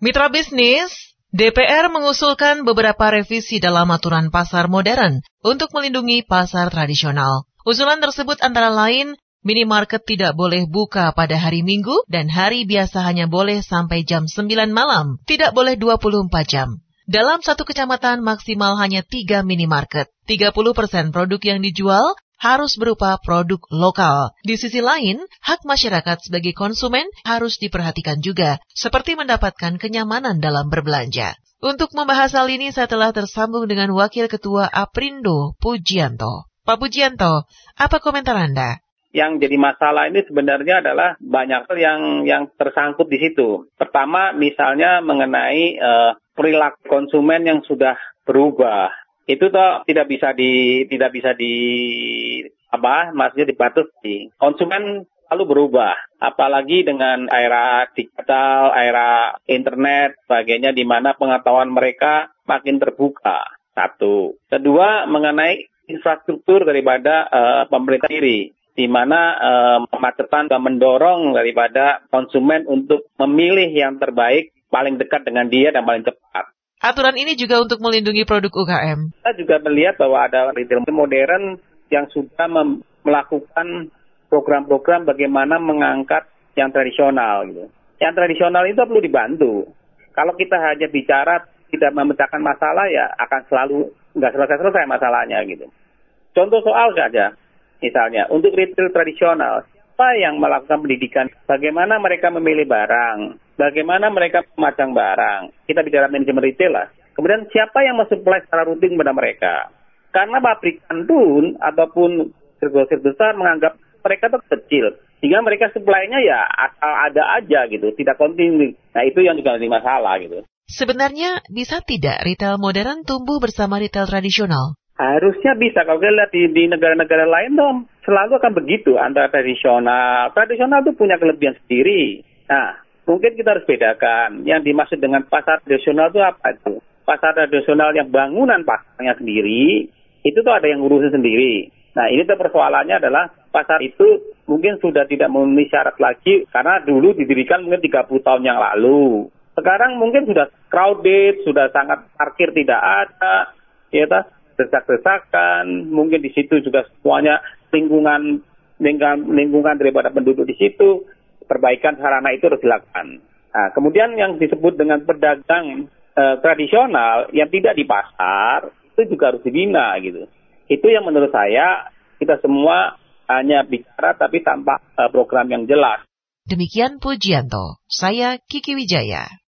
Mitra bisnis, DPR mengusulkan beberapa revisi dalam aturan pasar modern untuk melindungi pasar tradisional. Usulan tersebut antara lain, minimarket tidak boleh buka pada hari Minggu dan hari biasa hanya boleh sampai jam 9 malam, tidak boleh 24 jam. Dalam satu kecamatan maksimal hanya 3 minimarket. 30% produk yang dijual harus berupa produk lokal. Di sisi lain, hak masyarakat sebagai konsumen harus diperhatikan juga, seperti mendapatkan kenyamanan dalam berbelanja. Untuk membahas hal ini, saya telah tersambung dengan Wakil Ketua Aprindo, Pujianto. Pak Pujianto, apa komentar Anda? yang jadi masalah ini sebenarnya adalah banyak hal yang yang tersangkut di situ. Pertama, misalnya mengenai uh, perilaku konsumen yang sudah berubah itu toh tidak bisa di tidak bisa di apa maksudnya dibatasi. Konsumen selalu berubah, apalagi dengan era digital, era internet, sebagainya di mana pengetahuan mereka makin terbuka. Satu. Kedua, mengenai infrastruktur daripada uh, pemerintah diri di mana uh, kemacetan dan mendorong daripada konsumen untuk memilih yang terbaik paling dekat dengan dia dan paling cepat. Aturan ini juga untuk melindungi produk UKM. Kita juga melihat bahwa ada retail modern yang sudah melakukan program-program bagaimana mengangkat yang tradisional. Gitu. Yang tradisional itu perlu dibantu. Kalau kita hanya bicara tidak memecahkan masalah ya akan selalu nggak selesai-selesai masalahnya gitu. Contoh soal saja, misalnya untuk retail tradisional, siapa yang melakukan pendidikan? Bagaimana mereka memilih barang? Bagaimana mereka memacang barang? Kita bicara manajemen retail lah. Kemudian siapa yang mensuplai secara rutin kepada mereka? Karena pabrikan pun ataupun grosir besar menganggap mereka itu kecil. Sehingga mereka supply-nya ya asal ada aja gitu, tidak kontinu. Nah itu yang juga jadi masalah gitu. Sebenarnya bisa tidak retail modern tumbuh bersama retail tradisional? Harusnya bisa. Kalau kita lihat di negara-negara lain dong, selalu akan begitu antara tradisional. Tradisional itu punya kelebihan sendiri. Nah, mungkin kita harus bedakan. Yang dimaksud dengan pasar tradisional itu apa itu? Pasar tradisional yang bangunan pasarnya sendiri, itu tuh ada yang ngurusin sendiri. Nah, ini tuh persoalannya adalah pasar itu mungkin sudah tidak memenuhi syarat lagi karena dulu didirikan mungkin 30 tahun yang lalu. Sekarang mungkin sudah crowded, sudah sangat parkir tidak ada, ya tak? desak-desakan, mungkin di situ juga semuanya lingkungan lingkungan, lingkungan daripada penduduk di situ, perbaikan sarana itu harus dilakukan. Nah, kemudian yang disebut dengan pedagang eh, tradisional yang tidak di pasar itu juga harus dibina gitu. Itu yang menurut saya kita semua hanya bicara tapi tanpa eh, program yang jelas. Demikian Pujianto, saya Kiki Wijaya.